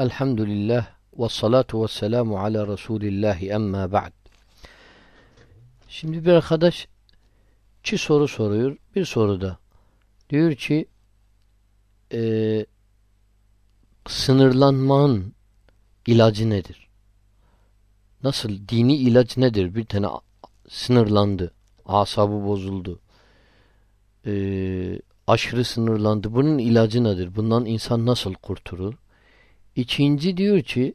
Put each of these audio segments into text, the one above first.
Elhamdülillah ve salatu ve selamu ala Resulillahi emma ba'd. Şimdi bir arkadaş çi soru soruyor. Bir soruda diyor ki e, sınırlanmanın ilacı nedir? Nasıl? Dini ilaç nedir? Bir tane sınırlandı. Asabı bozuldu. E, aşırı sınırlandı. Bunun ilacı nedir? Bundan insan nasıl kurtulur? İkinci diyor ki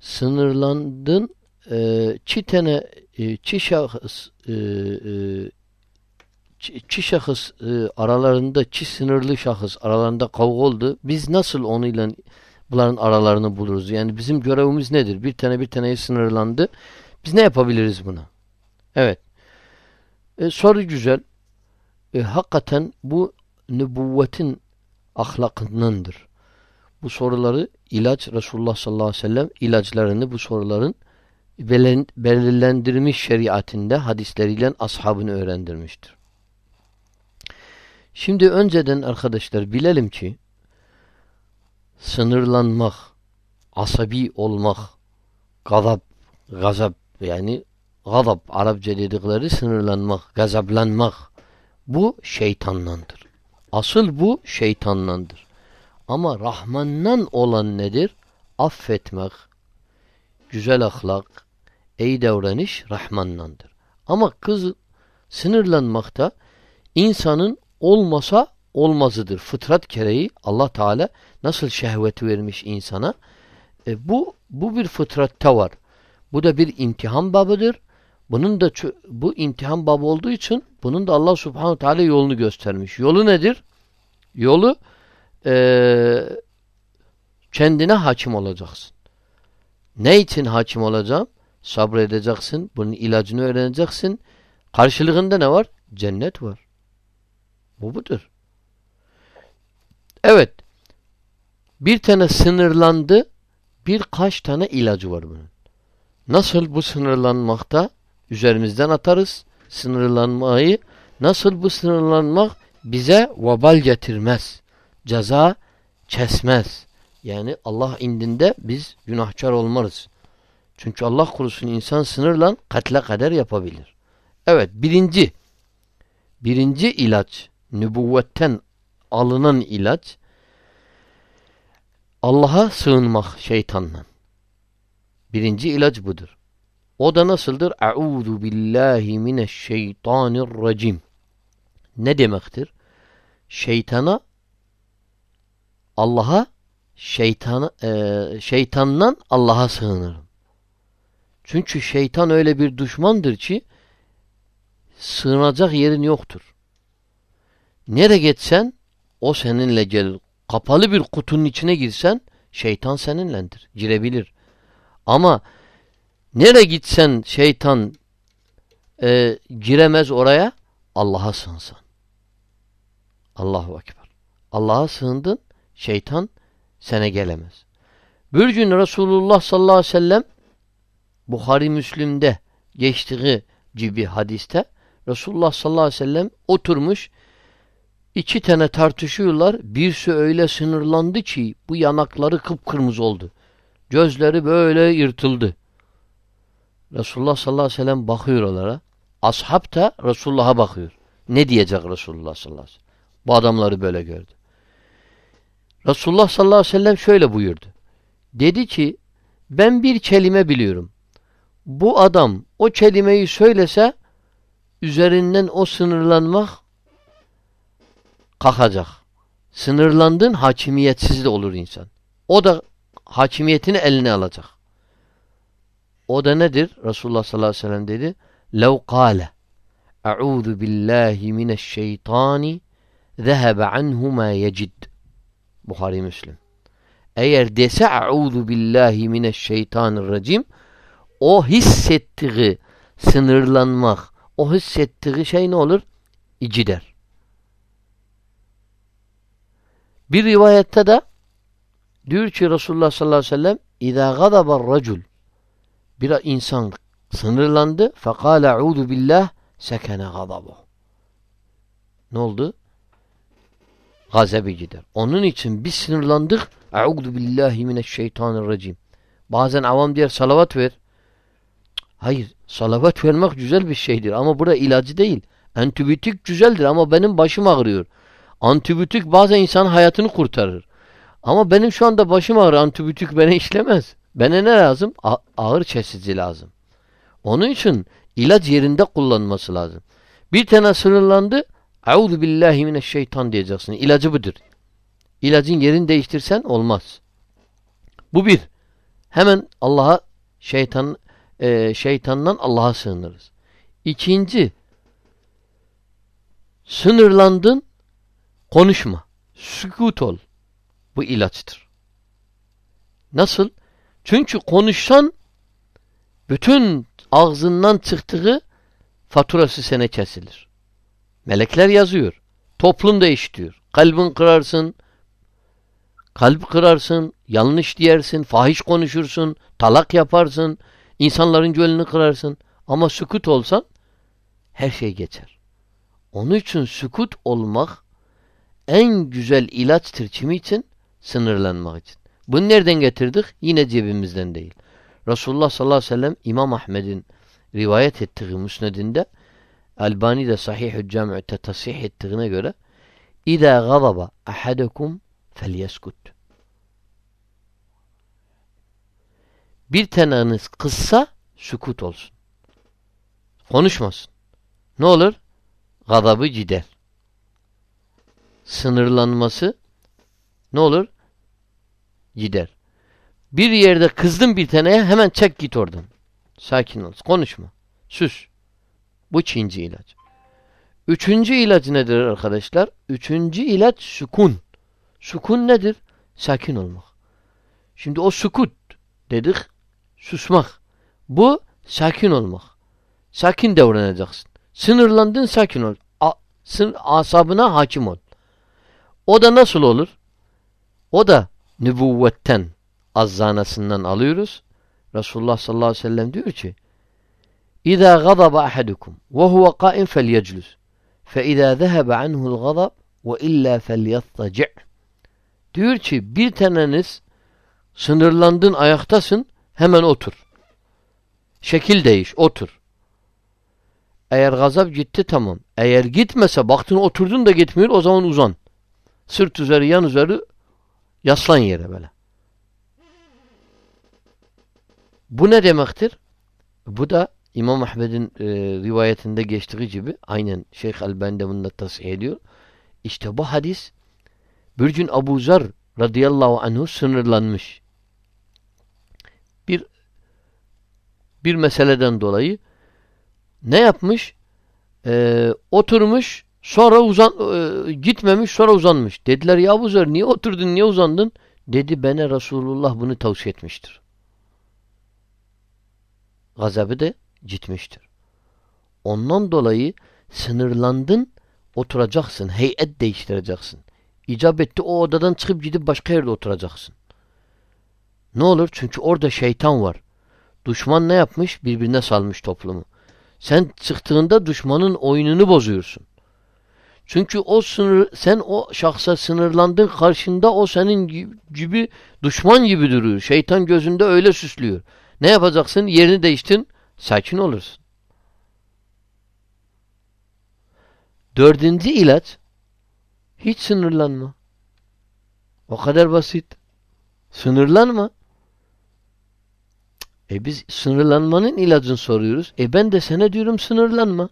sınırlandın e, çi tane e, çi şahıs e, e, çi, çi şahıs e, aralarında çi sınırlı şahıs aralarında kavga oldu. Biz nasıl onunla bunların aralarını buluruz? Yani bizim görevimiz nedir? Bir tane bir taneye sınırlandı. Biz ne yapabiliriz buna? Evet. E, soru güzel. E, hakikaten bu nübüvvetin ahlakındandır. Bu soruları ilaç Resulullah sallallahu aleyhi ve sellem ilaçlarını bu soruların belirlendirilmiş şeriatinde hadisleriyle ashabını öğrendirmiştir. Şimdi önceden arkadaşlar bilelim ki sınırlanmak, asabi olmak, gazap, gazap yani gazap Arapça dedikleri sınırlanmak, gazaplanmak bu şeytanlandır. Asıl bu şeytanlandır. Ama Rahman'dan olan nedir? Affetmek, güzel ahlak, iyi davranış Rahman'dandır. Ama kız sınırlanmakta insanın olmasa olmazıdır. Fıtrat gereği Allah Teala nasıl şehveti vermiş insana e, bu bu bir fıtratta var. Bu da bir imtihan babıdır. Bunun da bu imtihan babı olduğu için bunun da Allah Subhanahu Teala yolunu göstermiş. Yolu nedir? Yolu e, kendine hakim olacaksın. Ne için hakim olacağım? Sabredeceksin. Bunun ilacını öğreneceksin. Karşılığında ne var? Cennet var. Bu budur. Evet. Bir tane sınırlandı. Birkaç tane ilacı var bunun. Nasıl bu sınırlanmakta üzerimizden atarız sınırlanmayı. Nasıl bu sınırlanmak bize vabal getirmez ceza kesmez. Yani Allah indinde biz günahkar olmarız. Çünkü Allah korusun insan sınırla katle kadar yapabilir. Evet birinci birinci ilaç nübüvvetten alınan ilaç Allah'a sığınmak şeytandan. Birinci ilaç budur. O da nasıldır? Eûzu billahi mineşşeytanirracim. Ne demektir? Şeytana Allah'a şeytanı e, şeytandan Allah'a sığınırım. Çünkü şeytan öyle bir düşmandır ki sığınacak yerin yoktur. Nereye geçsen o seninle gelir. Kapalı bir kutunun içine girsen şeytan seninlendir. Girebilir. Ama nereye gitsen şeytan e, giremez oraya Allah'a sığınsan. Allahu Ekber. Allah'a sığındın Şeytan sene gelemez. Bir gün Resulullah sallallahu aleyhi ve sellem Bukhari Müslim'de geçtiği gibi hadiste Resulullah sallallahu aleyhi ve sellem oturmuş iki tane tartışıyorlar. Birisi öyle sınırlandı ki bu yanakları kıpkırmızı oldu. Gözleri böyle yırtıldı. Resulullah sallallahu aleyhi ve sellem bakıyor onlara. Ashab da Resulullah'a bakıyor. Ne diyecek Resulullah sallallahu aleyhi ve sellem? Bu adamları böyle gördü. Resulullah sallallahu aleyhi ve sellem şöyle buyurdu. Dedi ki ben bir kelime biliyorum. Bu adam o kelimeyi söylese üzerinden o sınırlanmak kalkacak. Sınırlandın hakimiyetsiz de olur insan. O da hakimiyetini eline alacak. O da nedir? Resulullah sallallahu aleyhi ve sellem dedi. لَوْ قَالَ اَعُوذُ بِاللّٰهِ مِنَ الشَّيْطَانِ ذَهَبَ عَنْهُ مَا يَجِدُ Buhari Müslim. Eğer dese e'udhu billahi mineşşeytanirracim o hissettiği sınırlanmak, o hissettiği şey ne olur? İcider. Bir rivayette de diyor ki Resulullah sallallahu aleyhi ve sellem اِذَا غَضَبَ الرَّجُلُ Bir insan sınırlandı فَقَالَ اَعُوذُ billah sekene غَضَبُهُ Ne oldu? Gazebi gider. Onun için biz sınırlandık Euzu billahi mineşşeytanirracim. Bazen avam diyor salavat ver. Hayır. Salavat vermek güzel bir şeydir ama burada ilacı değil. Antibiyotik güzeldir ama benim başım ağrıyor. Antibiyotik bazen insan hayatını kurtarır. Ama benim şu anda başım ağrıyor. Antibiyotik bana işlemez. Bana ne lazım? A ağır kesici lazım. Onun için ilaç yerinde kullanması lazım. Bir tane sınırlandı. Euzu billahi mineşşeytan diyeceksin. İlacı budur. İlacın yerini değiştirsen olmaz. Bu bir. Hemen Allah'a şeytan e, şeytandan Allah'a sığınırız. İkinci sınırlandın konuşma. Sükut ol. Bu ilaçtır. Nasıl? Çünkü konuşsan bütün ağzından çıktığı faturası sene kesilir. Melekler yazıyor. Toplum da işitiyor. Kalbin kırarsın, kalp kırarsın, yanlış diyersin, fahiş konuşursun, talak yaparsın, insanların gönlünü kırarsın. Ama sükut olsan her şey geçer. Onun için sükut olmak en güzel ilaçtır kimi için? Sınırlanmak için. Bunu nereden getirdik? Yine cebimizden değil. Resulullah sallallahu aleyhi ve sellem İmam Ahmed'in rivayet ettiği müsnedinde Albani de Sahih-ü Cami'te tasih ettiğine göre İzâ gazaba ahadukum felyeskut. Bir taneniz kızsa sükut olsun. Konuşmasın. Ne olur? Gazabı gider. Sınırlanması ne olur? Gider. Bir yerde kızdın bir taneye hemen çek git oradan. Sakin ol. Konuşma. Sus. Bu ikinci ilaç. Üçüncü ilaç nedir arkadaşlar? Üçüncü ilaç sükun. Sükun nedir? Sakin olmak. Şimdi o sükut dedik susmak. Bu sakin olmak. Sakin davranacaksın. Sınırlandın sakin ol. A, sın, asabına hakim ol. O da nasıl olur? O da nübüvvetten azzanasından alıyoruz. Resulullah sallallahu aleyhi ve sellem diyor ki Ve huve qaim felyeclus fe izâ zehebe anhu'l gazab ve illa felyattaci' Diyor ki bir taneniz sınırlandın ayaktasın hemen otur. Şekil değiş otur. Eğer gazap gitti tamam. Eğer gitmese baktın oturdun da gitmiyor o zaman uzan. Sırt üzeri yan üzeri yaslan yere böyle. Bu ne demektir? Bu da İmam Ahmed'in e, rivayetinde geçtiği gibi aynen Şeyh Albani de bunu tasih ediyor. İşte bu hadis bir gün Abu Zer radıyallahu anhu sınırlanmış. Bir bir meseleden dolayı ne yapmış? Ee, oturmuş sonra uzan e, gitmemiş sonra uzanmış. Dediler ya Abu Zer niye oturdun niye uzandın? Dedi bana Resulullah bunu tavsiye etmiştir. Gazabı da gitmiştir. Ondan dolayı sınırlandın oturacaksın. Heyet değiştireceksin. İcap etti o odadan çıkıp gidip başka yerde oturacaksın. Ne olur? Çünkü orada şeytan var. Düşman ne yapmış? Birbirine salmış toplumu. Sen çıktığında düşmanın oyununu bozuyorsun. Çünkü o sınır, sen o şahsa sınırlandın karşında o senin gibi düşman gibi duruyor. Şeytan gözünde öyle süslüyor. Ne yapacaksın? Yerini değiştin, sakin olursun. Dördüncü ilaç hiç sınırlanma. O kadar basit. Sınırlanma. E biz sınırlanmanın ilacını soruyoruz. E ben de sana diyorum sınırlanma.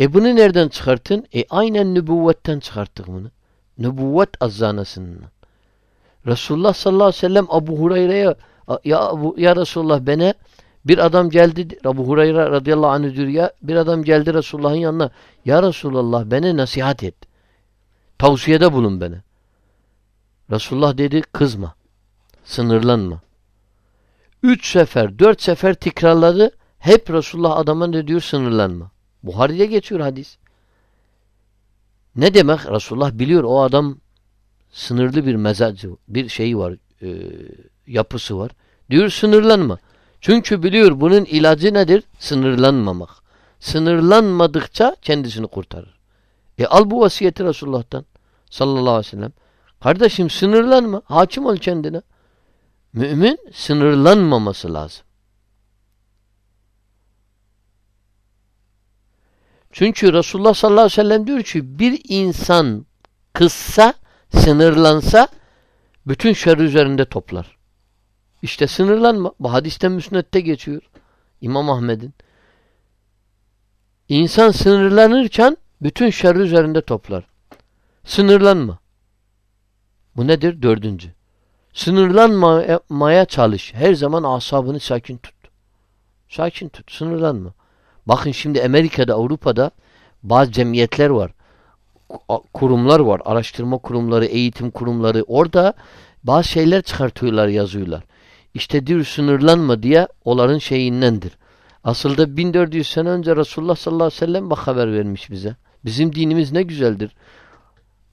E bunu nereden çıkarttın? E aynen nübüvvetten çıkarttık bunu. Nübüvvet azzanasından. Resulullah sallallahu aleyhi ve sellem Abu Hureyre'ye ya, Abu, ya Resulullah bana bir adam geldi Abu Hureyre radıyallahu anh diyor ya bir adam geldi Resulullah'ın yanına ya Resulullah bana nasihat et. Tavsiyede bulun bana. Resulullah dedi kızma. Sınırlanma. Üç sefer, dört sefer tekrarladı. Hep Resulullah adama ne diyor? Sınırlanma. Buhari'de geçiyor hadis. Ne demek? Resulullah biliyor o adam sınırlı bir mezacı, bir şeyi var, e, yapısı var. Diyor sınırlanma. Çünkü biliyor bunun ilacı nedir? Sınırlanmamak. Sınırlanmadıkça kendisini kurtarır. E al bu vasiyeti Resulullah'tan sallallahu aleyhi ve sellem. Kardeşim sınırlanma. Hakim ol kendine. Mümin sınırlanmaması lazım. Çünkü Resulullah sallallahu aleyhi ve sellem diyor ki bir insan kıssa, sınırlansa bütün şer üzerinde toplar. İşte sınırlanma. Bu hadiste müsnette geçiyor. İmam Ahmed'in. İnsan sınırlanırken bütün şer üzerinde toplar. Sınırlanma. Bu nedir? Dördüncü. Sınırlanmaya çalış. Her zaman asabını sakin tut. Sakin tut. Sınırlanma. Bakın şimdi Amerika'da, Avrupa'da bazı cemiyetler var. Kurumlar var. Araştırma kurumları, eğitim kurumları. Orada bazı şeyler çıkartıyorlar, yazıyorlar. İşte diyor sınırlanma diye onların şeyindendir. Aslında 1400 sene önce Resulullah sallallahu aleyhi ve sellem bak haber vermiş bize. Bizim dinimiz ne güzeldir.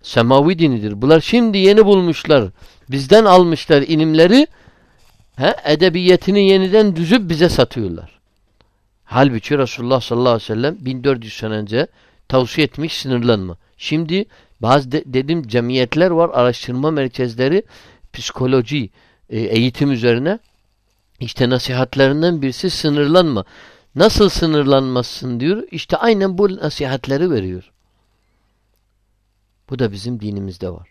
Semavi dinidir. Bunlar şimdi yeni bulmuşlar. Bizden almışlar ilimleri. He, edebiyetini yeniden düzüp bize satıyorlar. Halbuki Resulullah sallallahu aleyhi ve sellem 1400 sene önce tavsiye etmiş sınırlanma. Şimdi bazı de, dedim cemiyetler var, araştırma merkezleri, psikoloji, e, eğitim üzerine işte nasihatlerinden birisi sınırlanma. Nasıl sınırlanmasın diyor. İşte aynen bu nasihatleri veriyor. Bu da bizim dinimizde var.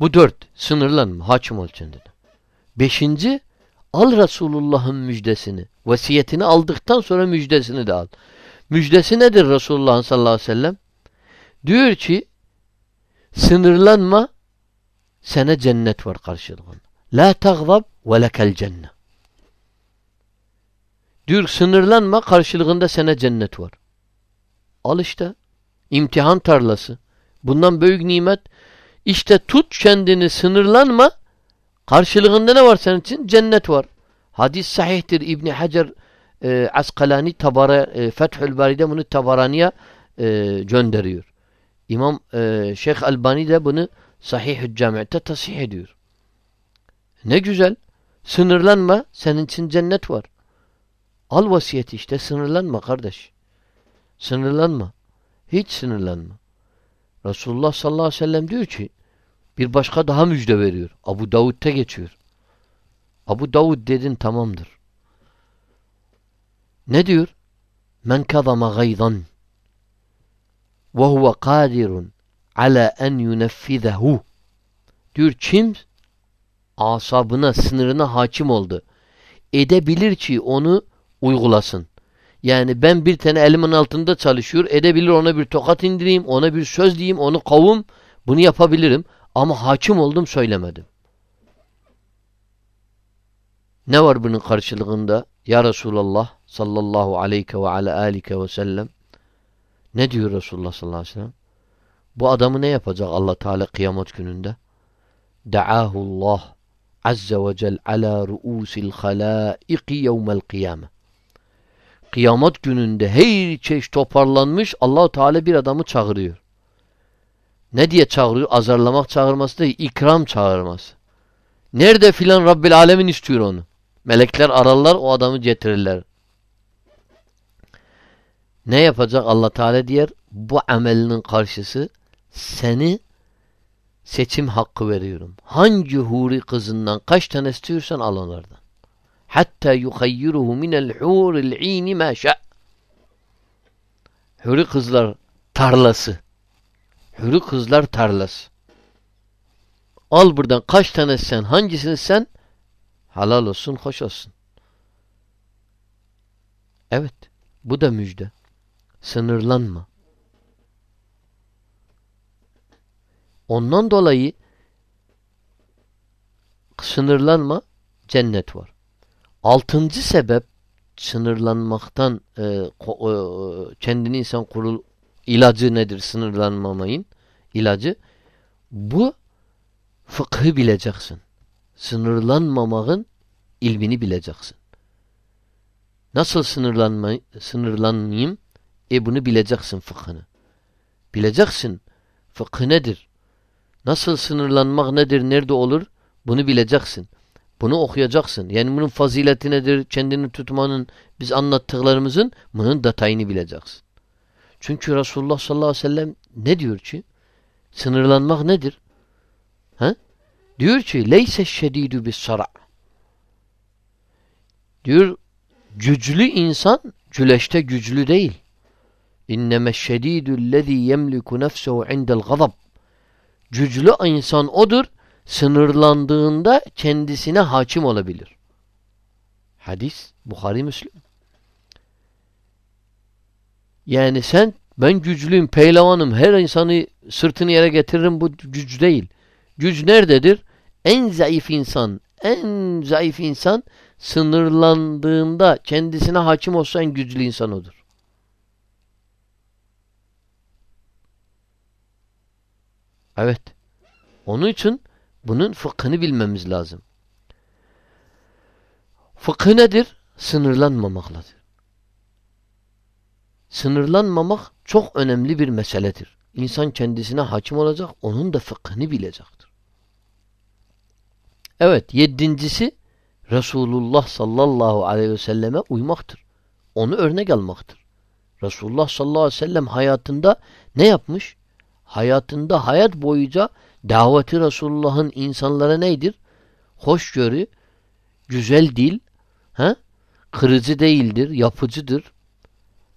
Bu dört. Sınırlanma. Hakim ol kendine. Beşinci al Resulullah'ın müjdesini. Vasiyetini aldıktan sonra müjdesini de al. Müjdesi nedir Resulullah sallallahu aleyhi ve sellem? Diyor ki sınırlanma sana cennet var karşılığında. La tagzab ve lekel cennet. Diyor sınırlanma karşılığında sana cennet var. Al işte. İmtihan tarlası. Bundan büyük nimet. İşte tut kendini sınırlanma. Karşılığında ne var senin için? Cennet var. Hadis sahihtir. İbni Hacer e, Askalani tabara, e, Fethül Bari'de bunu Tabarani'ye e, gönderiyor. İmam e, Şeyh Albani de bunu Sahih-ü Cami'te tasih ediyor. Ne güzel. Sınırlanma. Senin için cennet var. Al vasiyeti işte. Sınırlanma kardeş. Sınırlanma. Hiç sınırlanma. Resulullah sallallahu aleyhi ve sellem diyor ki bir başka daha müjde veriyor. Abu Davud'da geçiyor. Abu Davud dedin tamamdır. Ne diyor? Men kazama gaydan ve huve kadirun ala en yuneffizehu diyor kim asabına, sınırına hakim oldu. Edebilir ki onu uygulasın. Yani ben bir tane elimin altında çalışıyor. Edebilir ona bir tokat indireyim, ona bir söz diyeyim, onu kavum. Bunu yapabilirim. Ama hakim oldum söylemedim. Ne var bunun karşılığında? Ya Resulallah sallallahu aleyke ve ala alike ve sellem. Ne diyor Resulullah sallallahu aleyhi ve sellem? Bu adamı ne yapacak Allah Teala kıyamet gününde? Da'ahullah azze ve cel ala ruusil halaiki yevmel kıyame. Kıyamet gününde her çeşit toparlanmış allah Teala bir adamı çağırıyor. Ne diye çağırıyor? Azarlamak çağırması değil, ikram çağırması. Nerede filan Rabbil Alemin istiyor onu. Melekler ararlar o adamı getirirler. Ne yapacak Allah Teala diyor? Bu amelinin karşısı seni seçim hakkı veriyorum. Hangi huri kızından kaç tane istiyorsan al onlardan. Hatta yuhayyiruhu minel huril ini ma şa. Huri kızlar tarlası. Huri kızlar tarlası. Al buradan kaç tane sen, hangisini sen halal olsun, hoş olsun. Evet, bu da müjde. Sınırlanma. Ondan dolayı sınırlanma cennet var. Altıncı sebep sınırlanmaktan e, e, kendini insan kurul ilacı nedir sınırlanmamayın ilacı bu fıkhı bileceksin. Sınırlanmamanın ilmini bileceksin. Nasıl sınırlanma, sınırlanmayayım? E bunu bileceksin fıkhını. Bileceksin. Fıkhı nedir? Nasıl sınırlanmak nedir, nerede olur? Bunu bileceksin. Bunu okuyacaksın. Yani bunun fazileti nedir, kendini tutmanın, biz anlattıklarımızın bunun detayını bileceksin. Çünkü Resulullah sallallahu aleyhi ve sellem ne diyor ki? Sınırlanmak nedir? Diyor ki leyse şedidu bis sara. Diyor güçlü insan güleşte güçlü değil. İnneme şedidü lezî yemliku nefsehu indel gazab. Güçlü insan odur, sınırlandığında kendisine hakim olabilir. Hadis Bukhari Müslim. Yani sen ben güçlüyüm, pehlivanım, her insanı sırtını yere getiririm bu güç değil. Güç nerededir? En zayıf insan, en zayıf insan sınırlandığında kendisine hakim olsa en güçlü insan odur. Evet. Onun için bunun fıkhını bilmemiz lazım. Fıkhı nedir? Sınırlanmamakladır. Sınırlanmamak çok önemli bir meseledir. İnsan kendisine hakim olacak, onun da fıkhını bilecektir. Evet, yedincisi Resulullah sallallahu aleyhi ve selleme uymaktır. Onu örnek almaktır. Resulullah sallallahu aleyhi ve sellem hayatında ne yapmış? Hayatında hayat boyunca daveti Resulullah'ın insanlara neydir? Hoşgörü, güzel dil, he? kırıcı değildir, yapıcıdır.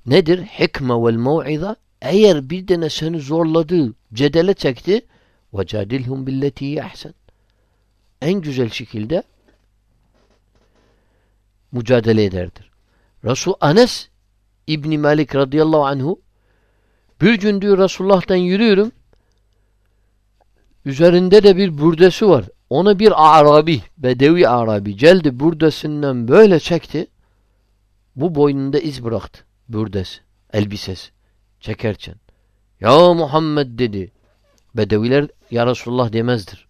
Nedir? Hikme vel mev'iza eğer bir tane seni zorladı, cedele çekti وَجَادِلْهُمْ بِالَّتِي يَحْسَنْ En güzel şekilde mücadele ederdir. Resul Anes İbni Malik radıyallahu anhu bir gün diyor Resulullah'tan yürüyorum üzerinde de bir burdesi var. Ona bir Arabi, Bedevi Arabi geldi burdesinden böyle çekti. Bu boynunda iz bıraktı. Burdesi, elbisesi. Çekerken. Ya Muhammed dedi. Bedeviler ya Resulullah demezdir.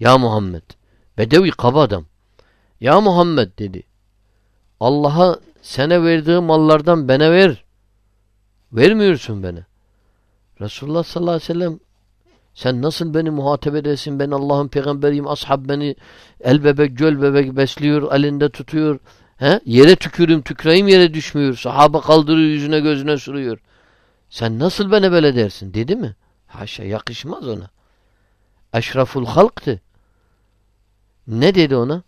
Ya Muhammed. Bedevi kaba adam. Ya Muhammed dedi. Allah'a sana verdiği mallardan bana ver. Vermiyorsun bana. Resulullah sallallahu aleyhi ve sellem sen nasıl beni muhatap edersin? Ben Allah'ın peygamberiyim. Ashab beni el bebek, göl bebek besliyor, elinde tutuyor. He? Yere tükürüm, tükreyim yere düşmüyor. Sahaba kaldırıyor, yüzüne gözüne sürüyor. Sen nasıl bana böyle dersin? Dedi mi? Haşa yakışmaz ona. Eşraful halktı. Ne dedi ona?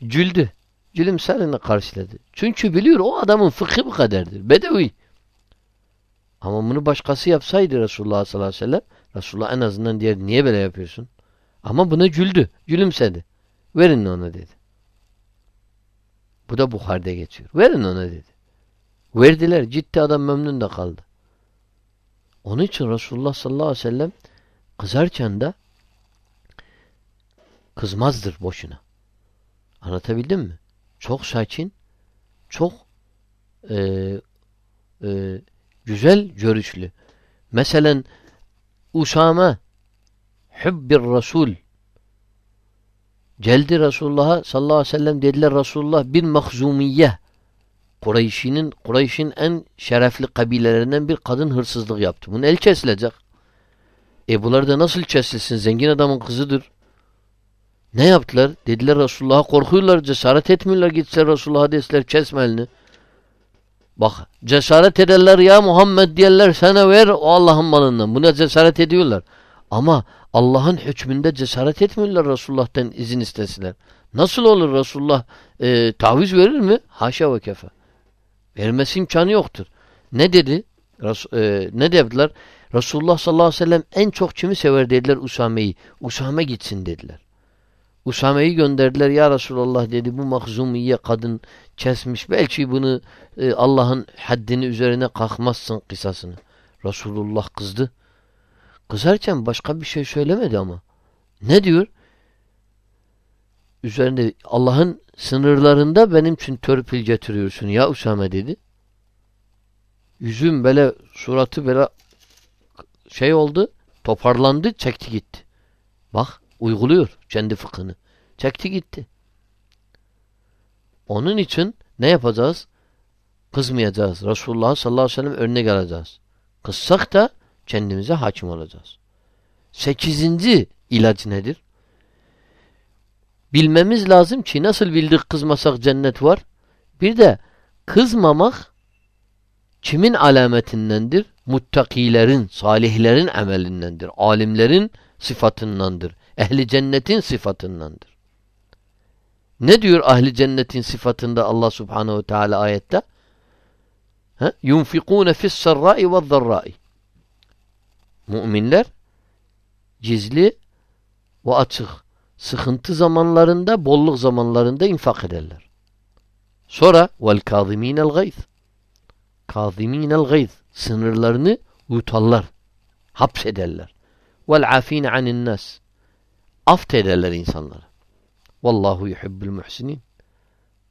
Güldü. Gülümserini karşıladı. Çünkü biliyor o adamın fıkhı bu kadardır. Bedevi. Ama bunu başkası yapsaydı Resulullah sallallahu aleyhi ve sellem Resulullah en azından diğer niye böyle yapıyorsun? Ama buna güldü. Gülümsedi. Verin ona dedi. Bu da Buhar'da geçiyor. Verin ona dedi. Verdiler. Ciddi adam memnun da kaldı. Onun için Resulullah sallallahu aleyhi ve sellem kızarken de kızmazdır boşuna. Anlatabildim mi? Çok sakin, çok e, e, güzel görüşlü. Mesela Usame Hubbir Resul geldi Resulullah'a sallallahu aleyhi ve sellem dediler Resulullah bir mahzumiye Kureyş'in Kureyş'in en şerefli kabilelerinden bir kadın hırsızlık yaptı. Bunun el kesilecek. E bunlar da nasıl kesilsin? Zengin adamın kızıdır. Ne yaptılar? Dediler Resulullah'a korkuyorlar, cesaret etmiyorlar. Gitseler Resulullah'a deseler kesme elini. Bak cesaret ederler ya Muhammed diyorlar sana ver o Allah'ın malından. Buna cesaret ediyorlar. Ama Allah'ın hükmünde cesaret etmiyorlar Resulullah'tan izin istesinler. Nasıl olur Resulullah e, taviz verir mi? Haşa ve kefe. Vermesi imkanı yoktur. Ne dedi? Res, e, ne dediler? Resulullah sallallahu aleyhi ve sellem en çok kimi sever dediler Usame'yi. Usame gitsin dediler. Usame'yi gönderdiler. Ya Resulallah dedi bu mahzumiye kadın kesmiş. Belki bunu e, Allah'ın haddini üzerine kalkmazsın kısasını. Resulullah kızdı. Kızarken başka bir şey söylemedi ama. Ne diyor? Üzerinde Allah'ın sınırlarında benim için törpül getiriyorsun ya Usame dedi. Yüzüm böyle suratı böyle şey oldu toparlandı çekti gitti. Bak uyguluyor kendi fıkhını. Çekti gitti. Onun için ne yapacağız? Kızmayacağız. Resulullah sallallahu aleyhi ve sellem örnek alacağız. Kızsak da kendimize hakim olacağız. Sekizinci ilaç nedir? Bilmemiz lazım ki nasıl bildik kızmasak cennet var? Bir de kızmamak kimin alametindendir? Muttakilerin, salihlerin amelindendir. Alimlerin sıfatındandır. Ehli cennetin sıfatındandır. Ne diyor ahli cennetin sıfatında Allah Subhanahu Teala ayette? Fis sarra'i ve zarra'i. Müminler gizli ve açık sıkıntı zamanlarında, bolluk zamanlarında infak ederler. Sonra kaziminel gayz. Kaziminel gayz. Sınırlarını yutarlar. Hapsederler. Afine anin nas. Aft ederler insanları. Vallahu yuhibbul muhsinin.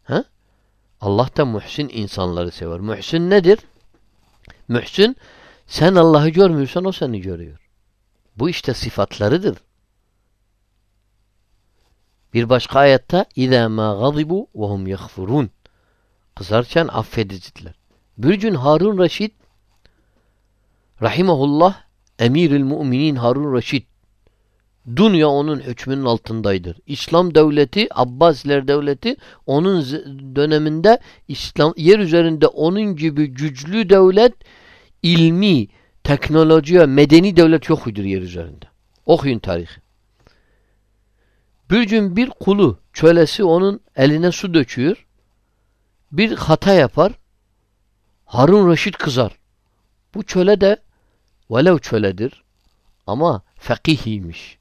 Ha? Allah da muhsin insanları sever. Muhsin nedir? Muhsin sen Allah'ı görmüyorsan o seni görüyor. Bu işte sıfatlarıdır. Bir başka ayette اِذَا مَا غَضِبُوا وَهُمْ يَغْفُرُونَ Kızarken affediciler. Bir gün Harun Reşit Rahimahullah Emirül Müminin Harun Reşit Dünya onun hükmünün altındaydır. İslam devleti, Abbasiler devleti onun döneminde İslam yer üzerinde onun gibi güçlü devlet, ilmi, teknolojiye, medeni devlet yokuydur yer üzerinde. Okuyun tarihi. Bir gün bir kulu, çölesi onun eline su döküyor. Bir hata yapar. Harun Reşit kızar. Bu çöle de velev çöledir ama fakihiymiş.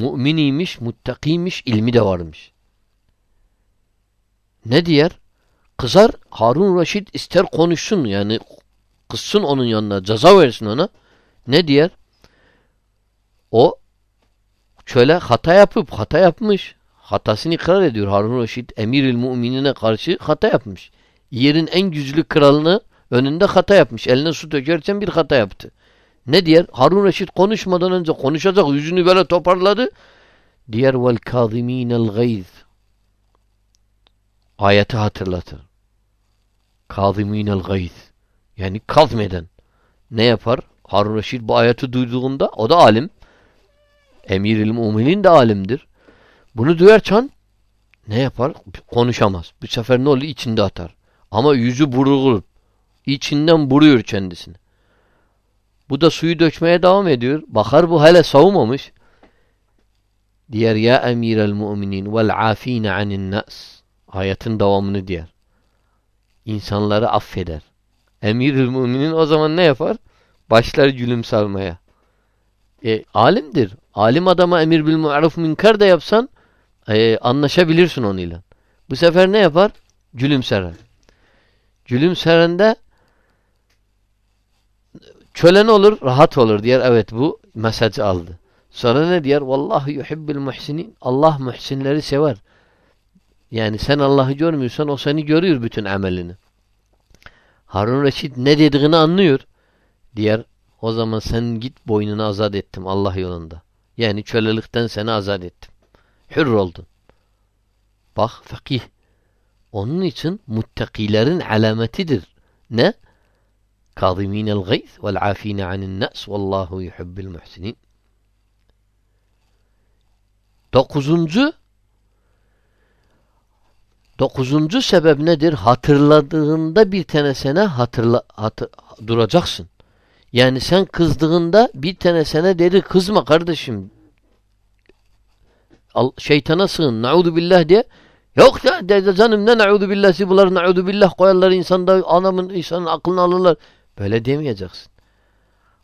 Müminiymiş, muttakiymiş, ilmi de varmış. Ne diyer? Kızar Harun Reşit ister konuşsun yani kızsın onun yanına, ceza versin ona. Ne diyer? O şöyle hata yapıp hata yapmış. Hatasını ikrar ediyor Harun Reşit emiril müminine karşı hata yapmış. Yerin en güçlü kralını önünde hata yapmış. Eline su dökerken bir hata yaptı. Ne diyer? Harun Reşit konuşmadan önce konuşacak yüzünü böyle toparladı. Diğer vel kâzimînel gayz. Ayeti hatırlatır. Kâzimînel gayz. Yani kazmeden. Ne yapar? Harun Reşit bu ayeti duyduğunda o da alim. Emiril müminin de alimdir. Bunu duyarken ne yapar? Konuşamaz. Bu sefer ne oluyor? İçinde atar. Ama yüzü burulur. İçinden buruyor kendisini. Bu da suyu dökmeye devam ediyor. Bakar bu hele savunmamış. Diğer ya emirel müminin vel afine anin nas. Ayetin devamını diğer. İnsanları affeder. Emirül müminin o zaman ne yapar? Başlar gülüm salmaya. E, alimdir. Alim adama emir bil mu'ruf münker de yapsan e, anlaşabilirsin onunla. Bu sefer ne yapar? Gülümserer. Gülümserende çölen olur, rahat olur diyer. Evet bu mesaj aldı. Sonra ne diyer? Vallahi yuhibbil muhsinin. Allah muhsinleri sever. Yani sen Allah'ı görmüyorsan o seni görüyor bütün amelini. Harun Reşit ne dediğini anlıyor. Diğer o zaman sen git boynunu azat ettim Allah yolunda. Yani kölelikten seni azat ettim. Hür oldun. Bak fakih. Onun için muttakilerin alametidir. Ne? Gayz vel afîne anin nas vallahu yuhibbil muhsinin. Dokuzuncu Dokuzuncu sebep nedir? Hatırladığında bir tane sene hatırla, hatır, duracaksın. Yani sen kızdığında bir tane sene dedi kızma kardeşim. Şeytana sığın. Nauzu billah diye. Yok ya dedi canım ne nauzu billah sibular nauzu billah koyarlar insanda anamın insanın aklını alırlar. Böyle demeyeceksin.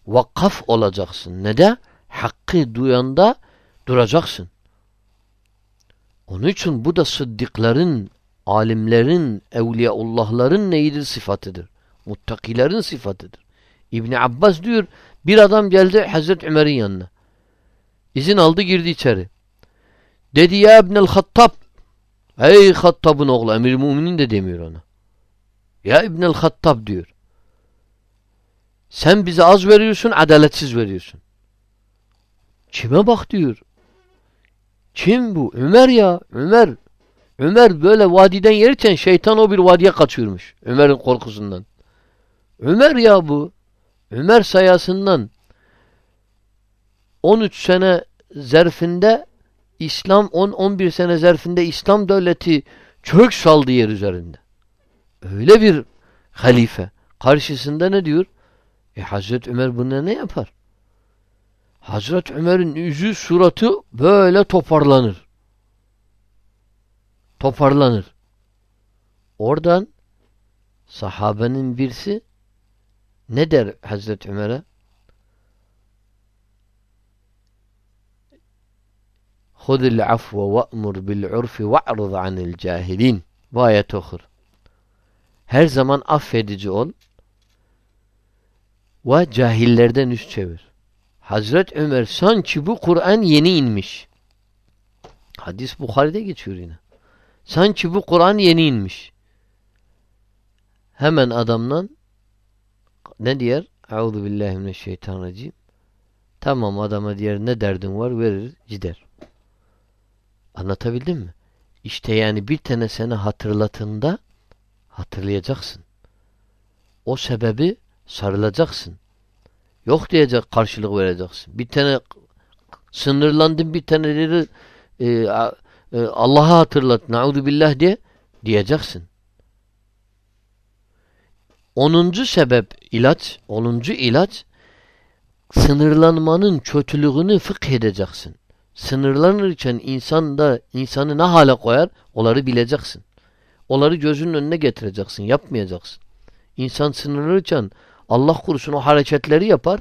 Vakaf olacaksın. Ne de? Hakkı duyanda duracaksın. Onun için bu da sıddıkların, alimlerin, evliyaullahların neyidir? Sıfatıdır. Muttakilerin sıfatıdır. İbn Abbas diyor bir adam geldi Hazreti Ömer'in yanına. İzin aldı girdi içeri. Dedi ya İbnel Hattab Ey Hattab'ın oğlu emir müminin de demiyor ona. Ya İbnel Hattab diyor. Sen bize az veriyorsun adaletsiz veriyorsun. Kime bak diyor. Kim bu? Ömer ya. Ömer. Ömer böyle vadiden yerken şeytan o bir vadiye kaçıyormuş. Ömer'in korkusundan. Ömer ya bu. Ömer sayasından 13 sene zerfinde İslam 10-11 sene zerfinde İslam devleti çök saldı yer üzerinde. Öyle bir halife. Karşısında ne diyor? E Hazreti Ömer buna ne yapar? Hazreti Ömer'in yüzü suratı böyle toparlanır. Toparlanır. Oradan sahabenin birisi ne der Hazreti Ömer'e? Afve ve'mur bil urfi ve'rız anil cahilin. Bu ayet okur. Her zaman affedici ol ve cahillerden üst çevir. Hazret Ömer sanki bu Kur'an yeni inmiş. Hadis Bukhari'de geçiyor yine. Sanki bu Kur'an yeni inmiş. Hemen adamdan ne diyer? Euzu billahi mineşşeytanirracim. Tamam adama diğer ne derdin var verir gider. Anlatabildim mi? İşte yani bir tane seni hatırlatında hatırlayacaksın. O sebebi sarılacaksın. Yok diyecek karşılık vereceksin. Bir tane sınırlandın bir taneleri e, e, Allah'a hatırlat. Nauzu billah diye diyeceksin. Onuncu sebep ilaç, onuncu ilaç sınırlanmanın kötülüğünü fıkh edeceksin. Sınırlanırken insan da insanı ne hale koyar? Onları bileceksin. Onları gözünün önüne getireceksin. Yapmayacaksın. İnsan sınırlanırken Allah kurusun o hareketleri yapar.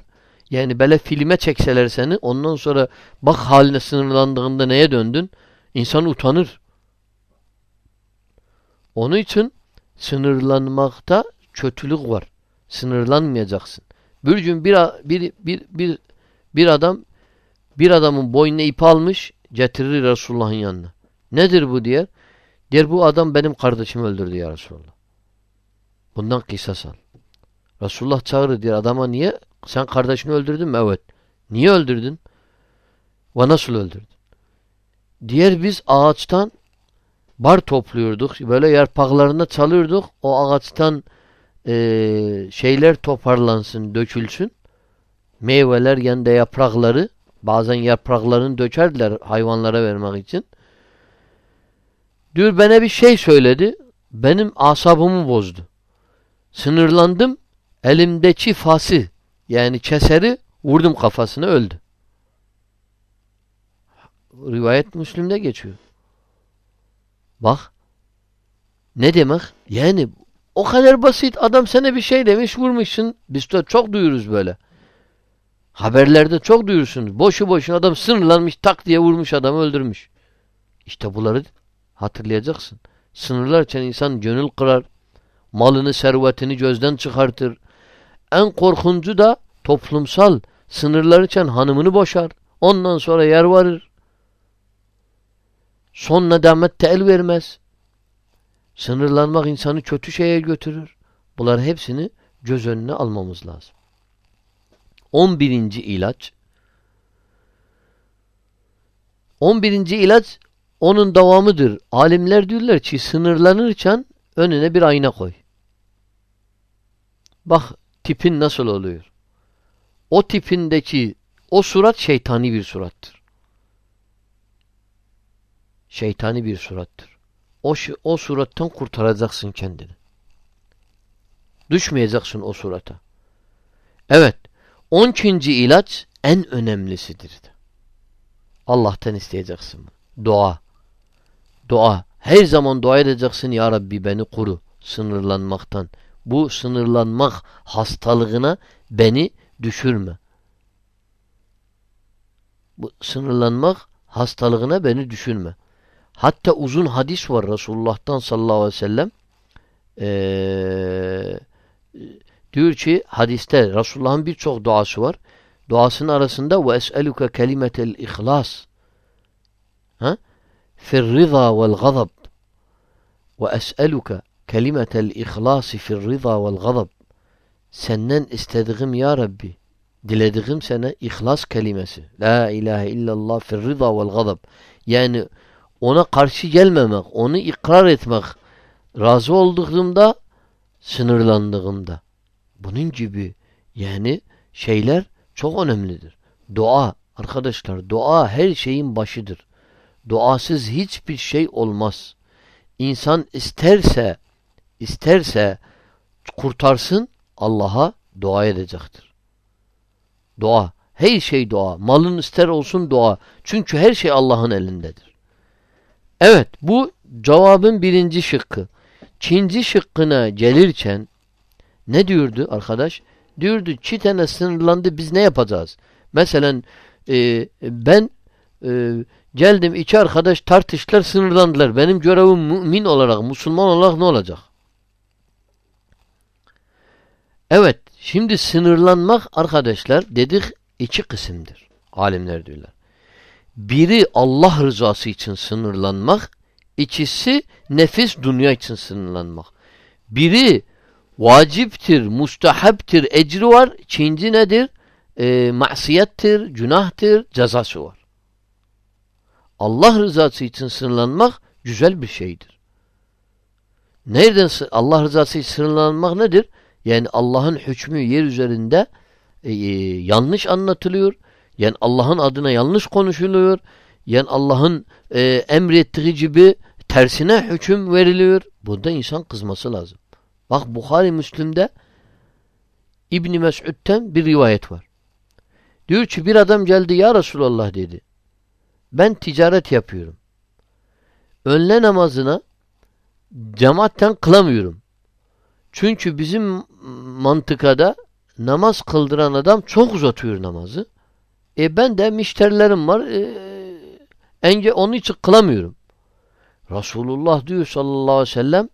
Yani böyle filme çekseler seni ondan sonra bak haline sınırlandığında neye döndün? İnsan utanır. Onun için sınırlanmakta kötülük var. Sınırlanmayacaksın. Bir gün bir, bir, bir, bir, bir adam bir adamın boynuna ip almış getirir Resulullah'ın yanına. Nedir bu diye? Der bu adam benim kardeşimi öldürdü ya Resulullah. Bundan kısas al. Resulullah çağırır diyor adama niye? Sen kardeşini öldürdün mü? Evet. Niye öldürdün? Ve nasıl öldürdün? Diğer biz ağaçtan bar topluyorduk. Böyle yarpaklarında çalıyorduk. O ağaçtan e, şeyler toparlansın, dökülsün. Meyveler yanında yaprakları bazen yapraklarını dökerdiler hayvanlara vermek için. Diyor bana bir şey söyledi. Benim asabımı bozdu. Sınırlandım. Elimdeki fası yani keseri vurdum kafasına öldü. Rivayet Müslim'de geçiyor. Bak. Ne demek? Yani o kadar basit. Adam sana bir şey demiş vurmuşsun. Biz de çok duyuruz böyle. Haberlerde çok duyursunuz. Boşu boşuna adam sınırlanmış tak diye vurmuş adamı öldürmüş. İşte bunları hatırlayacaksın. Sınırlarken insan gönül kırar. Malını, servetini gözden çıkartır. En korkuncu da toplumsal sınırlarken hanımını boşar. Ondan sonra yer varır. Son nedamette el vermez. Sınırlanmak insanı kötü şeye götürür. Bunlar hepsini göz önüne almamız lazım. 11. ilaç 11. ilaç onun devamıdır. Alimler diyorlar ki sınırlanırken önüne bir ayna koy. Bak tipin nasıl oluyor. O tipindeki o surat şeytani bir surattır. Şeytani bir surattır. O, o surattan kurtaracaksın kendini. Düşmeyeceksin o surata. Evet. On ikinci ilaç en önemlisidir. Allah'tan isteyeceksin. Dua. Dua. Her zaman dua edeceksin. Ya Rabbi beni kuru sınırlanmaktan. Bu sınırlanmak hastalığına beni düşürme. Bu sınırlanmak hastalığına beni düşürme. Hatta uzun hadis var Resulullah'tan sallallahu aleyhi ve sellem. Ee, diyor ki hadiste Resulullah'ın birçok duası var. Duasının arasında ve es'eluke kelimetel ihlas. Ha? Fir rıza vel gazab. Ve es'eluke kelimetel ihlasi fir rıza vel gazab. Senden istediğim ya Rabbi, dilediğim sana ihlas kelimesi. La ilahe illallah fir rıza vel gazab. Yani ona karşı gelmemek, onu ikrar etmek, razı olduğumda, sınırlandığımda. Bunun gibi yani şeyler çok önemlidir. Dua arkadaşlar, dua her şeyin başıdır. Duasız hiçbir şey olmaz. İnsan isterse isterse kurtarsın Allah'a dua edecektir. Dua. Her şey dua. Malın ister olsun dua. Çünkü her şey Allah'ın elindedir. Evet bu cevabın birinci şıkkı. İkinci şıkkına gelirken ne diyordu arkadaş? Diyordu çitene sınırlandı biz ne yapacağız? Mesela e, ben e, geldim iki arkadaş tartıştılar sınırlandılar. Benim görevim mümin olarak Müslüman olarak ne olacak? Evet şimdi sınırlanmak arkadaşlar dedik iki kısımdır. Alimler diyorlar. Biri Allah rızası için sınırlanmak, ikisi nefis dünya için sınırlanmak. Biri vaciptir, mustahaptir, ecri var. İkinci nedir? E, masiyettir, günahtır, cezası var. Allah rızası için sınırlanmak güzel bir şeydir. Nereden Allah rızası için sınırlanmak nedir? Yani Allah'ın hükmü yer üzerinde e, e, yanlış anlatılıyor. Yani Allah'ın adına yanlış konuşuluyor. Yani Allah'ın e, emrettiği gibi tersine hüküm veriliyor. Bunda insan kızması lazım. Bak Bukhari Müslim'de İbni Mesud'den bir rivayet var. Diyor ki bir adam geldi ya Resulallah dedi. Ben ticaret yapıyorum. Önle namazına cemaatten kılamıyorum. Çünkü bizim mantıkada namaz kıldıran adam çok uzatıyor namazı. E ben de müşterilerim var. E, enge onun için kılamıyorum. Resulullah diyor sallallahu aleyhi ve sellem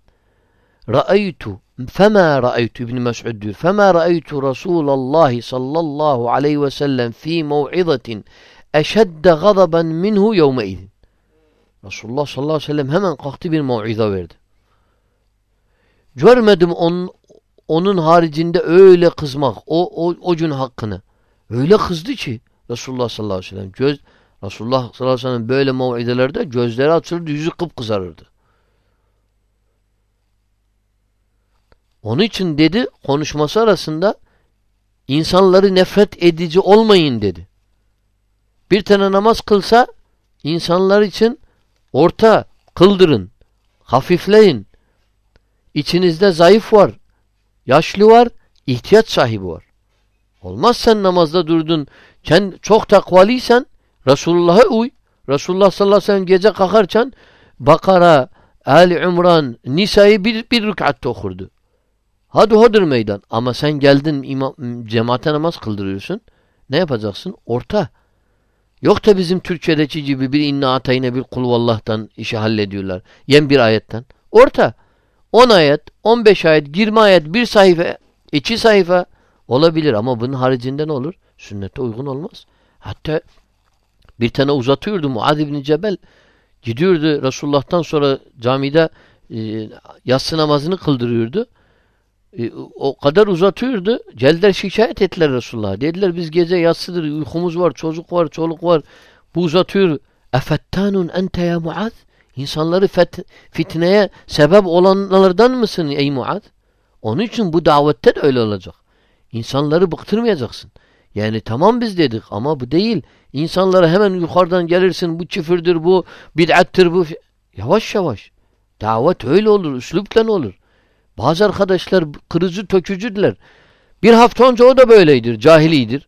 Ra'aytu fema ra'aytu İbn Mes'ud diyor. Fema ra'aytu Resulullah sallallahu aleyhi ve sellem fi mev'izatin eşedde gadaben minhu yevme idin. Resulullah sallallahu aleyhi ve sellem hemen kalktı bir mev'iza verdi. Görmedim onun, onun haricinde öyle kızmak, o, o, o gün hakkını. Öyle kızdı ki Resulullah sallallahu aleyhi ve sellem. Göz, Resulullah sallallahu aleyhi ve sellem böyle muizelerde gözleri açılırdı, yüzü kıpkızarırdı. Onun için dedi konuşması arasında insanları nefret edici olmayın dedi. Bir tane namaz kılsa insanlar için orta kıldırın, hafifleyin. İçinizde zayıf var, yaşlı var, ihtiyaç sahibi var. Olmaz sen namazda durdun, sen çok takvalıysan Resulullah'a uy. Resulullah sallallahu aleyhi ve sellem gece kalkarken Bakara, Ali İmran, Nisa'yı bir, bir rükatta okurdu. Hadi hodur meydan. Ama sen geldin imam, cemaate namaz kıldırıyorsun. Ne yapacaksın? Orta. Yok da bizim Türkçedeki gibi bir inna atayne bir kulvallah'tan işi hallediyorlar. Yem bir ayetten. Orta. 10 ayet, 15 ayet, 20 ayet, bir sayfa, iki sayfa olabilir ama bunun haricinde ne olur? Sünnete uygun olmaz. Hatta bir tane uzatıyordu Muad bin Cebel. Gidiyordu Resulullah'tan sonra camide e, yatsı namazını kıldırıyordu. E, o kadar uzatıyordu. Geldiler şikayet ettiler Resulullah'a. Dediler biz gece yatsıdır, uykumuz var, çocuk var, çoluk var. Bu uzatıyor. Efettanun ente ya Muad? İnsanları fitneye sebep olanlardan mısın ey Muad? Onun için bu davette de öyle olacak. İnsanları bıktırmayacaksın. Yani tamam biz dedik ama bu değil. İnsanlara hemen yukarıdan gelirsin bu çifirdir bu bid'attir bu. Yavaş yavaş. Davet öyle olur. Üslupla olur. Bazı arkadaşlar kırıcı tökücüdüler. Bir hafta önce o da böyleydir. Cahilidir.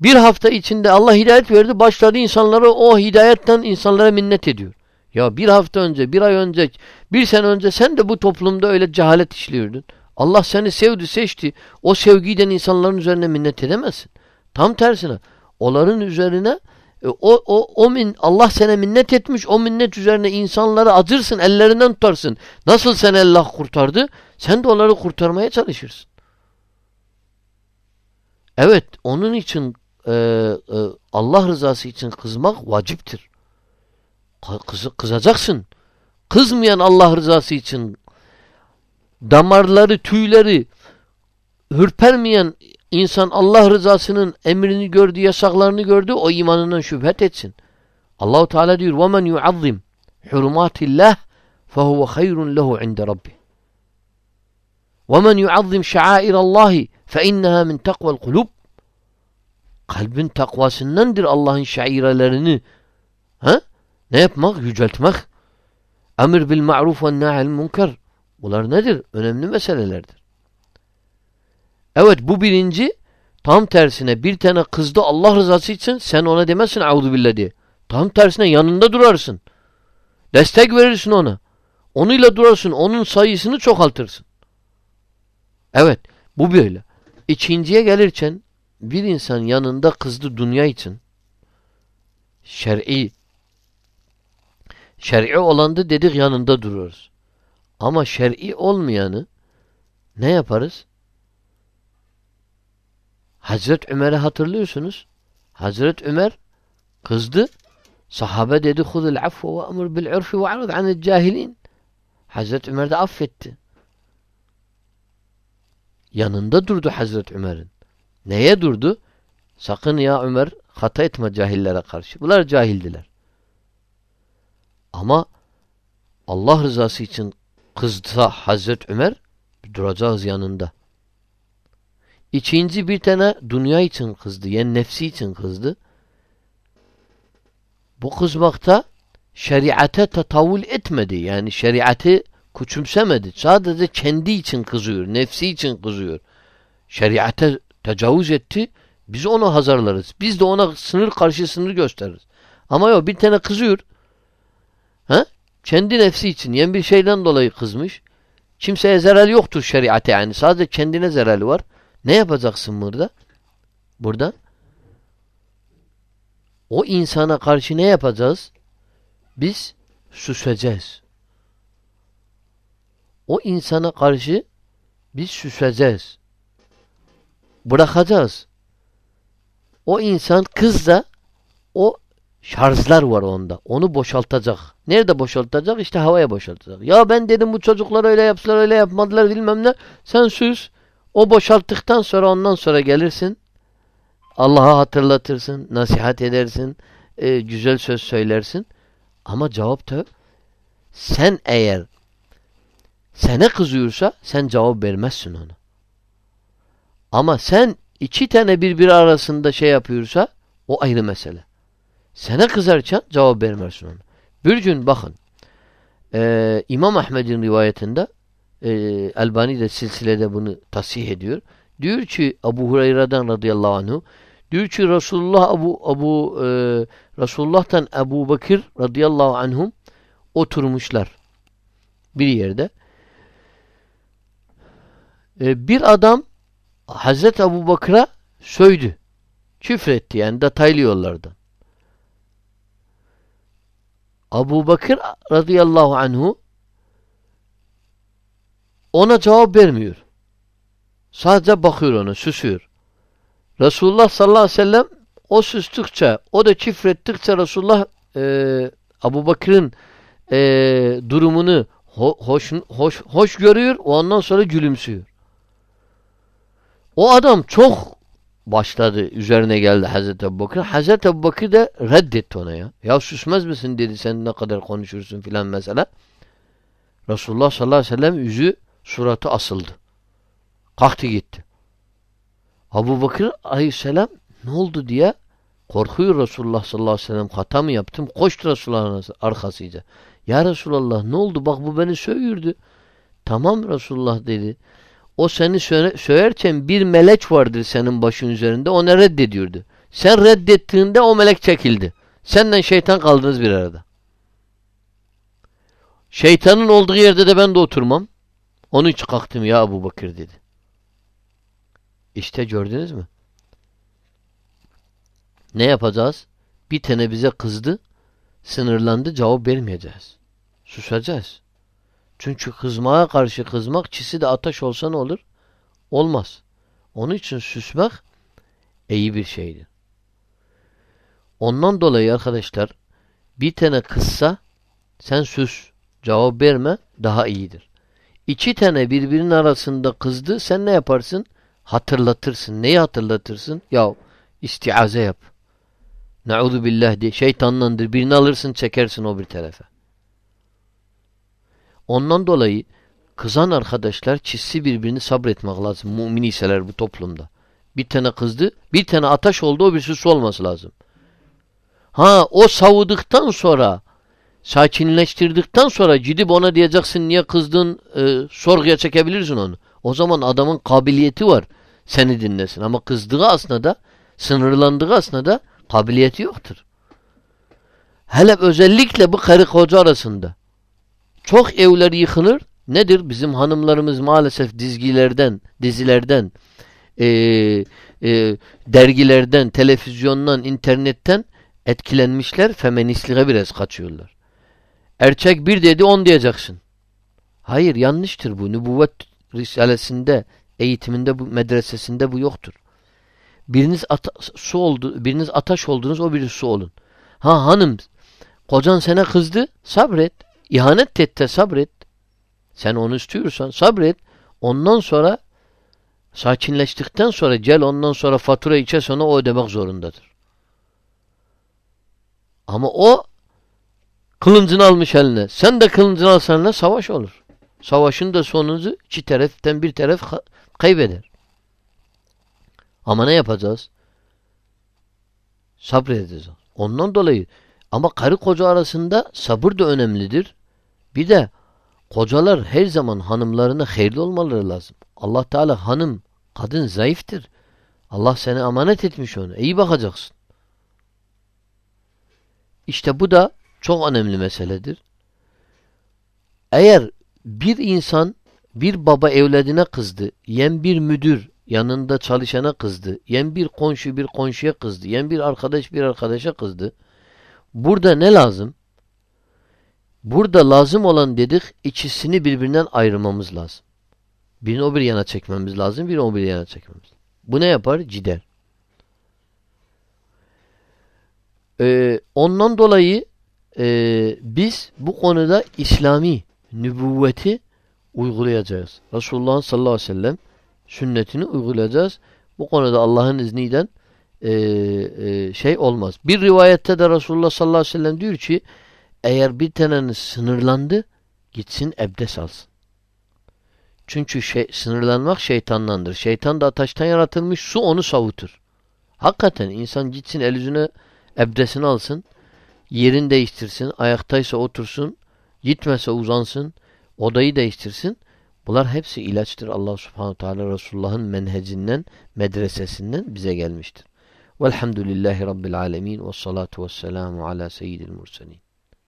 Bir hafta içinde Allah hidayet verdi. Başladı insanlara o hidayetten insanlara minnet ediyor. Ya bir hafta önce, bir ay önce, bir sene önce sen de bu toplumda öyle cehalet işliyordun. Allah seni sevdi, seçti. O sevgiden insanların üzerine minnet edemezsin. Tam tersine. Onların üzerine e, o, o, o min, Allah sana minnet etmiş. O minnet üzerine insanları acırsın, ellerinden tutarsın. Nasıl sen Allah kurtardı? Sen de onları kurtarmaya çalışırsın. Evet, onun için e, e, Allah rızası için kızmak vaciptir. Kız, kızacaksın. Kızmayan Allah rızası için damarları, tüyleri hürpermeyen insan Allah rızasının emrini gördü, yasaklarını gördü, o imanından şüphet etsin. Allahu Teala diyor: "Ve men yuazzim hurumatillah fehuve hayrun lehu inde rabbih." Ve men yuazzim şairallahi fe inneha min takval kulub. Kalbin takvasındandır Allah'ın şairelerini ha? Ne yapmak? Yüceltmek. Emir bil ma'ruf ve nahil münker. Bunlar nedir? Önemli meselelerdir. Evet bu birinci Tam tersine bir tane kızdı Allah rızası için sen ona demezsin auzu billah diye. Tam tersine yanında durarsın. Destek verirsin ona. Onunla durarsın. Onun sayısını çoğaltırsın. Evet. Bu böyle. İkinciye gelirken bir insan yanında kızdı dünya için şer'i şer'i olandı dedik yanında duruyoruz. Ama şer'i olmayanı ne yaparız? Hazret Ömer'i hatırlıyorsunuz. Hazret Ömer kızdı. Sahabe dedi hudul affe ve emr bil urfi ve arad anil cahilin. Hazret Ömer de affetti. Yanında durdu Hazret Ömer'in. Neye durdu? Sakın ya Ömer hata etme cahillere karşı. Bunlar cahildiler. Ama Allah rızası için kızsa Hazret Ömer duracağız yanında. İkinci bir tane dünya için kızdı. Yani nefsi için kızdı. Bu kızmakta şeriate tatavul etmedi. Yani şeriatı küçümsemedi. Sadece kendi için kızıyor. Nefsi için kızıyor. Şeriate tecavüz etti. Biz onu hazırlarız. Biz de ona sınır karşı sınır gösteririz. Ama yok bir tane kızıyor. Ha? Kendi nefsi için yani bir şeyden dolayı kızmış. Kimseye zararı yoktur şeriate yani. Sadece kendine zararı var. Ne yapacaksın burada? Burada o insana karşı ne yapacağız? Biz süseceğiz. O insana karşı biz süseceğiz. Bırakacağız. O insan kız da o şarjlar var onda. Onu boşaltacak. Nerede boşaltacak? İşte havaya boşaltacak. Ya ben dedim bu çocuklar öyle yapsalar öyle yapmadılar bilmem ne. Sen sus. O boşalttıktan sonra ondan sonra gelirsin. Allah'a hatırlatırsın. Nasihat edersin. E, güzel söz söylersin. Ama cevap da sen eğer sana kızıyorsa sen cevap vermezsin ona. Ama sen iki tane birbiri arasında şey yapıyorsa o ayrı mesele. Sana kızarken cevap vermezsin ona. Bir gün bakın e, İmam Ahmed'in rivayetinde e, Albani de silsilede bunu tasih ediyor. Diyor ki Abu Hureyre'den radıyallahu anhu diyor ki Resulullah Abu Abu e, Resulullah'tan Ebu Bakır radıyallahu anhum oturmuşlar bir yerde. E, bir adam Hazreti Ebu Bakır'a söydü. Küfretti yani detaylı yollardan. Abu Bakır radıyallahu anhu ona cevap vermiyor. Sadece bakıyor ona, susuyor. Resulullah sallallahu aleyhi ve sellem o sustukça, o da küfrettikçe Resulullah e, Abu Bakır'ın e, durumunu ho hoş, hoş, hoş görüyor, ondan sonra gülümsüyor. O adam çok başladı, üzerine geldi Hazreti Ebu Bakır. Hazreti Ebu Bakır da reddetti ona ya. Ya susmaz mısın dedi sen ne kadar konuşursun filan mesela. Resulullah sallallahu aleyhi ve sellem yüzü suratı asıldı. Kalktı gitti. Abu Bakır aleyhisselam ne oldu diye korkuyor Resulullah sallallahu aleyhi ve sellem hata mı yaptım? Koştu Resulullah'ın arkasıyla. Ya Resulullah ne oldu? Bak bu beni söğürdü. Tamam Resulullah dedi. O seni söyle, söylerken bir melek vardır senin başın üzerinde. Ona reddediyordu. Sen reddettiğinde o melek çekildi. Senden şeytan kaldınız bir arada. Şeytanın olduğu yerde de ben de oturmam. Onun için kalktım ya Abu Bakır dedi. İşte gördünüz mü? Ne yapacağız? Bir tane bize kızdı, sınırlandı, cevap vermeyeceğiz. Susacağız. Çünkü kızmaya karşı kızmak, çisi de ateş olsa ne olur? Olmaz. Onun için susmak iyi bir şeydir. Ondan dolayı arkadaşlar bir tane kızsa sen sus, cevap verme daha iyidir. İki tane birbirinin arasında kızdı, sen ne yaparsın? Hatırlatırsın. Neyi hatırlatırsın? Ya istiaze yap. Nauzu billah diye şeytanlandır. Birini alırsın çekersin o bir tarafa. Ondan dolayı kızan arkadaşlar çizsi birbirini sabretmek lazım. Mümin iseler bu toplumda. Bir tane kızdı, bir tane ateş oldu, o bir su olması lazım. Ha o savuduktan sonra sakinleştirdikten sonra gidip ona diyeceksin niye kızdın e, sorguya çekebilirsin onu. O zaman adamın kabiliyeti var. seni dinlesin. Ama kızdığı aslında sınırlandığı aslında kabiliyeti yoktur. Hele özellikle bu karı koca arasında. Çok evler yıkılır. Nedir? Bizim hanımlarımız maalesef dizgilerden, dizilerden, e, e, dergilerden, televizyondan, internetten etkilenmişler. Feministliğe biraz kaçıyorlar. Erkek bir dedi on diyeceksin. Hayır yanlıştır bu. Nübüvvet risalesinde, eğitiminde, bu medresesinde bu yoktur. Biriniz ata, su oldu, biriniz ataş oldunuz, o biri su olun. Ha hanım, kocan sana kızdı, sabret. İhanet etti, sabret. Sen onu istiyorsan sabret. Ondan sonra sakinleştikten sonra gel ondan sonra fatura içe sonra o ödemek zorundadır. Ama o kılıncını almış eline. Sen de kılıncını alsan ne savaş olur. Savaşın da sonucu iki taraftan bir taraf kaybeder. Ama ne yapacağız? Sabredeceğiz. Ondan dolayı ama karı koca arasında sabır da önemlidir. Bir de kocalar her zaman hanımlarına hayırlı olmaları lazım. Allah Teala hanım, kadın zayıftır. Allah seni emanet etmiş onu. İyi bakacaksın. İşte bu da çok önemli meseledir. Eğer bir insan bir baba evladına kızdı, yen bir müdür yanında çalışana kızdı, yen bir komşu bir komşuya kızdı, yen bir arkadaş bir arkadaşa kızdı. Burada ne lazım? Burada lazım olan dedik ikisini birbirinden ayırmamız lazım. Birini o bir yana çekmemiz lazım, birini o bir yana çekmemiz lazım. Bu ne yapar? Cider. Ee, ondan dolayı e, biz bu konuda İslami nübüvveti uygulayacağız. Resulullah sallallahu aleyhi ve sellem sünnetini uygulayacağız. Bu konuda Allah'ın izniyle e, e, şey olmaz. Bir rivayette de Resulullah sallallahu aleyhi ve sellem diyor ki eğer bir taneniz sınırlandı gitsin ebdes alsın. Çünkü şey, sınırlanmak şeytandandır. Şeytan da ateşten yaratılmış su onu savutur. Hakikaten insan gitsin el yüzüne ebdesini alsın. Yerini değiştirsin. Ayaktaysa otursun. Gitmese uzansın. Odayı değiştirsin. Bunlar hepsi ilaçtır. Allah subhanahu teala Resulullah'ın menhecinden, medresesinden bize gelmiştir. Velhamdülillahi Rabbil alemin ve salatu ve selamu ala seyyidil murselin.